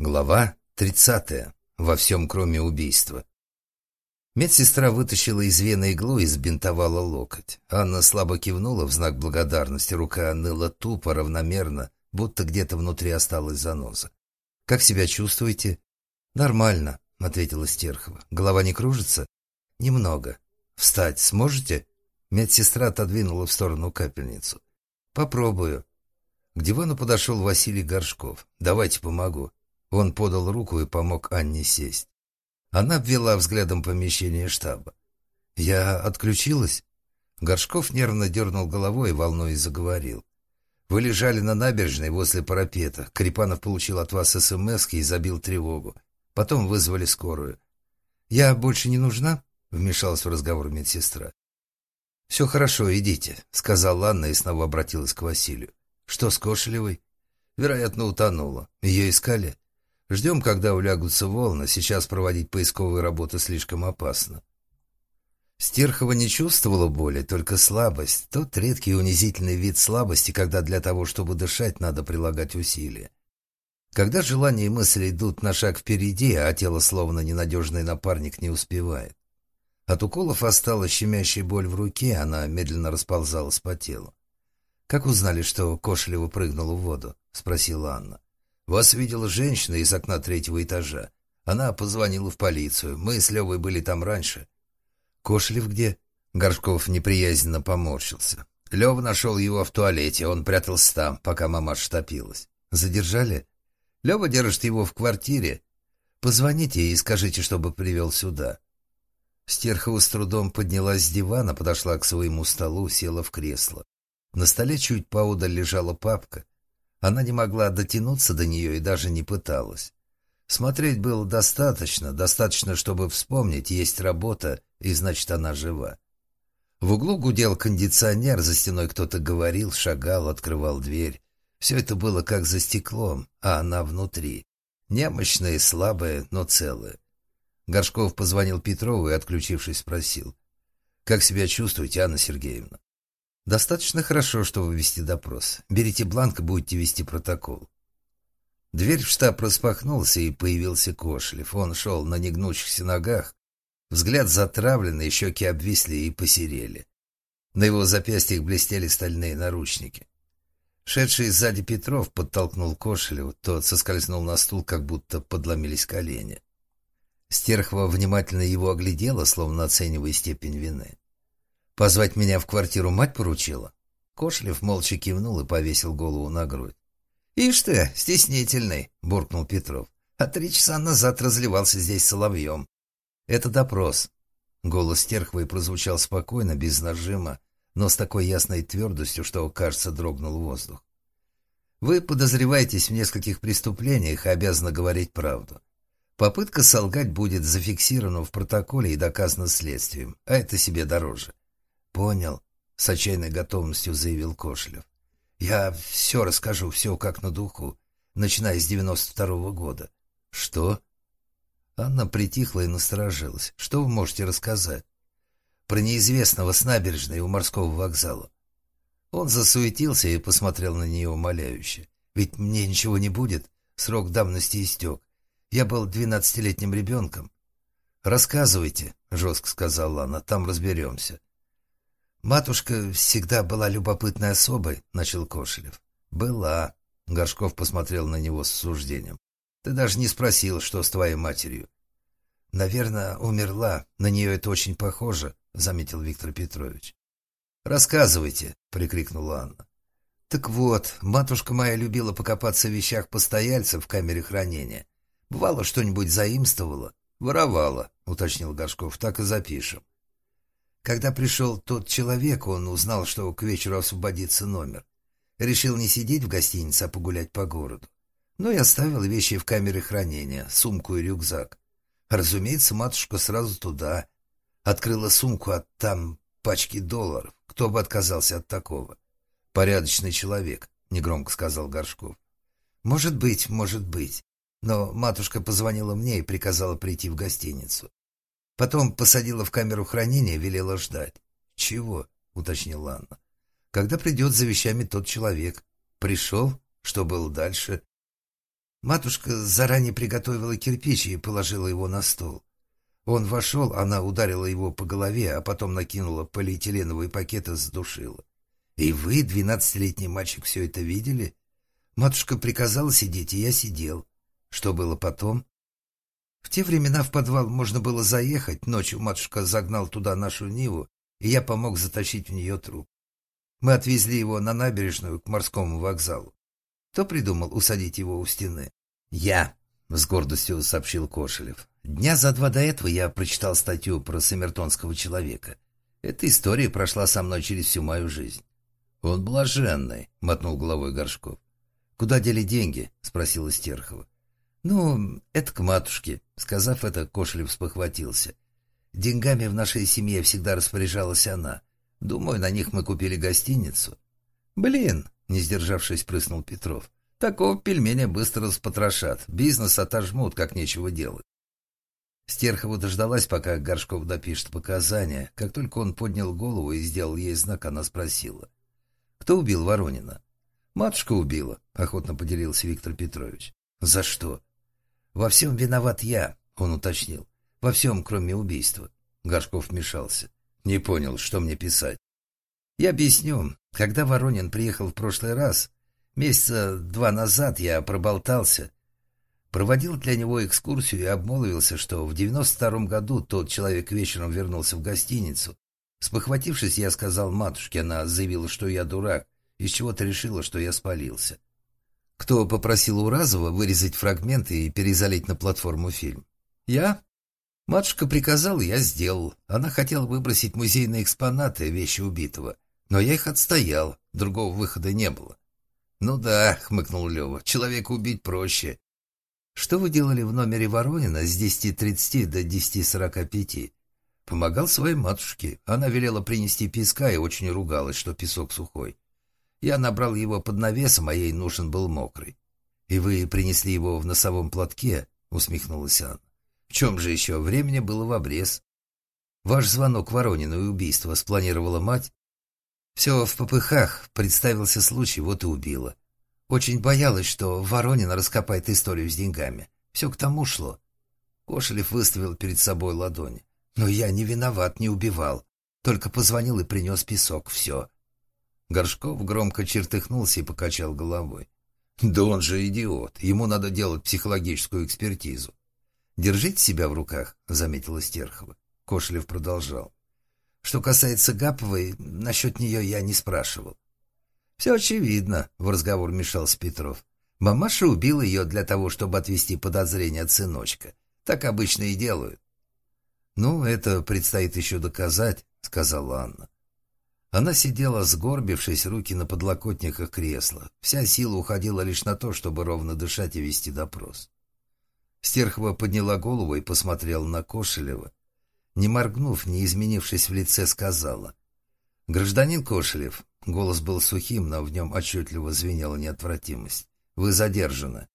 Глава 30. Во всем, кроме убийства. Медсестра вытащила из вены иглу и сбинтовала локоть. Анна слабо кивнула в знак благодарности. Рука ныла тупо, равномерно, будто где-то внутри осталась заноза. «Как себя чувствуете?» «Нормально», — ответила Стерхова. «Голова не кружится?» «Немного. Встать сможете?» Медсестра отодвинула в сторону капельницу. «Попробую». К дивану подошел Василий Горшков. «Давайте помогу». Он подал руку и помог Анне сесть. Она обвела взглядом помещение штаба. «Я отключилась?» Горшков нервно дернул головой и волной заговорил. «Вы лежали на набережной возле парапета. Крепанов получил от вас СМС и забил тревогу. Потом вызвали скорую». «Я больше не нужна?» — вмешалась в разговор медсестра. «Все хорошо, идите», — сказала Анна и снова обратилась к Василию. «Что с Кошелевой?» «Вероятно, утонула. Ее искали?» Ждем, когда улягутся волны. Сейчас проводить поисковые работы слишком опасно. Стерхова не чувствовала боли, только слабость. Тот редкий унизительный вид слабости, когда для того, чтобы дышать, надо прилагать усилия. Когда желания и мысли идут на шаг впереди, а тело словно ненадежный напарник не успевает. От уколов осталась щемящая боль в руке, она медленно расползалась по телу. «Как узнали, что Кошелева прыгнула в воду?» — спросила Анна. Вас видела женщина из окна третьего этажа. Она позвонила в полицию. Мы с Левой были там раньше. Кошелев где? Горшков неприязненно поморщился. Лева нашел его в туалете. Он прятался там, пока мамаша топилась. Задержали? Лева держит его в квартире. Позвоните и скажите, чтобы привел сюда. Стерхова с трудом поднялась с дивана, подошла к своему столу, села в кресло. На столе чуть поодаль лежала папка. Она не могла дотянуться до нее и даже не пыталась. Смотреть было достаточно, достаточно, чтобы вспомнить, есть работа, и значит, она жива. В углу гудел кондиционер, за стеной кто-то говорил, шагал, открывал дверь. Все это было как за стеклом, а она внутри. Немощная, слабая, но целая. Горшков позвонил Петрову и, отключившись, спросил. «Как себя чувствуете, Анна Сергеевна?» Достаточно хорошо, чтобы вести допрос. Берите бланк и будете вести протокол. Дверь в штаб распахнулся, и появился Кошлев. Он шел на негнущихся ногах. Взгляд затравленный, щеки обвисли и посерели. На его запястьях блестели стальные наручники. Шедший сзади Петров подтолкнул Кошелеву, тот соскользнул на стул, как будто подломились колени. Стерхова внимательно его оглядела, словно оценивая степень вины. Позвать меня в квартиру мать поручила? Кошлев молча кивнул и повесил голову на грудь. «Ишь ты, стеснительный!» — буркнул Петров. «А три часа назад разливался здесь соловьем. Это допрос». Голос Терховой прозвучал спокойно, без нажима, но с такой ясной твердостью, что, кажется, дрогнул воздух. «Вы подозреваетесь в нескольких преступлениях и обязаны говорить правду. Попытка солгать будет зафиксирована в протоколе и доказана следствием, а это себе дороже. «Понял», — с отчаянной готовностью заявил Кошелев. «Я все расскажу, все как на духу, начиная с девяносто второго года». «Что?» Анна притихла и насторожилась. «Что вы можете рассказать?» «Про неизвестного с набережной у морского вокзала». Он засуетился и посмотрел на нее умоляюще. «Ведь мне ничего не будет. Срок давности истек. Я был двенадцатилетним ребенком». «Рассказывайте», — жестко сказала она, — «там разберемся». «Матушка всегда была любопытной особой», — начал Кошелев. «Была». Горшков посмотрел на него с суждением. «Ты даже не спросил, что с твоей матерью». «Наверное, умерла. На нее это очень похоже», — заметил Виктор Петрович. «Рассказывайте», — прикрикнула Анна. «Так вот, матушка моя любила покопаться в вещах постояльцев в камере хранения. Бывало, что-нибудь заимствовала?» «Воровала», — уточнил Горшков. «Так и запишем». Когда пришел тот человек, он узнал, что к вечеру освободится номер. Решил не сидеть в гостинице, а погулять по городу. Ну и оставил вещи в камере хранения, сумку и рюкзак. Разумеется, матушка сразу туда. Открыла сумку, а там пачки долларов. Кто бы отказался от такого? Порядочный человек, негромко сказал Горшков. Может быть, может быть. Но матушка позвонила мне и приказала прийти в гостиницу. Потом посадила в камеру хранения, велела ждать. «Чего?» — уточнила Анна. «Когда придет за вещами тот человек. Пришел? Что было дальше?» Матушка заранее приготовила кирпич и положила его на стол. Он вошел, она ударила его по голове, а потом накинула полиэтиленовый пакет и задушила. И вы, двенадцатилетний мальчик, все это видели? Матушка приказала сидеть, и я сидел. Что было потом? В те времена в подвал можно было заехать. Ночью матушка загнал туда нашу Ниву, и я помог затащить в нее труп. Мы отвезли его на набережную к морскому вокзалу. Кто придумал усадить его у стены? Я, с гордостью сообщил Кошелев. Дня за два до этого я прочитал статью про самертонского человека. Эта история прошла со мной через всю мою жизнь. Он блаженный, мотнул головой Горшков. Куда дели деньги? спросила Стерхова. Ну, это к матушке. Сказав это, Кошелев спохватился. Деньгами в нашей семье всегда распоряжалась она. Думаю, на них мы купили гостиницу. Блин, не сдержавшись, прыснул Петров. Такого пельменя быстро распотрошат. Бизнес отожмут, как нечего делать. Стерхова дождалась, пока Горшков допишет показания. Как только он поднял голову и сделал ей знак, она спросила. «Кто убил Воронина?» «Матушка убила», — охотно поделился Виктор Петрович. «За что?» «Во всем виноват я», — он уточнил. «Во всем, кроме убийства». Горшков вмешался. «Не понял, что мне писать?» «Я объясню. Когда Воронин приехал в прошлый раз, месяца два назад я проболтался. Проводил для него экскурсию и обмолвился, что в девяносто втором году тот человек вечером вернулся в гостиницу. Спохватившись, я сказал матушке, она заявила, что я дурак, из чего-то решила, что я спалился. Кто попросил Уразова вырезать фрагменты и перезалить на платформу фильм? Я? Матушка приказала, я сделал. Она хотела выбросить музейные экспонаты, вещи убитого. Но я их отстоял, другого выхода не было. «Ну да», — хмыкнул Лева, — «человека убить проще». «Что вы делали в номере Воронина с 10.30 до 10.45?» «Помогал своей матушке. Она велела принести песка и очень ругалась, что песок сухой. Я набрал его под навесом, а ей нужен был мокрый. «И вы принесли его в носовом платке?» — усмехнулась Анна. «В чем же еще? Времени было в обрез. Ваш звонок Воронину и убийство спланировала мать?» «Все в попыхах. Представился случай, вот и убила. Очень боялась, что Воронина раскопает историю с деньгами. Все к тому шло». Кошелев выставил перед собой ладони. «Но я не виноват, не убивал. Только позвонил и принес песок. Все. Горшков громко чертыхнулся и покачал головой. «Да он же идиот. Ему надо делать психологическую экспертизу». «Держите себя в руках», — заметила Стерхова. Кошелев продолжал. «Что касается Гаповой, насчет нее я не спрашивал». «Все очевидно», — в разговор мешался Петров. «Мамаша убила ее для того, чтобы отвести подозрение от сыночка. Так обычно и делают». «Ну, это предстоит еще доказать», — сказала Анна. Она сидела, сгорбившись, руки на подлокотниках кресла. Вся сила уходила лишь на то, чтобы ровно дышать и вести допрос. Стерхова подняла голову и посмотрела на Кошелева. Не моргнув, не изменившись в лице, сказала. «Гражданин Кошелев». Голос был сухим, но в нем отчетливо звенела неотвратимость. «Вы задержаны».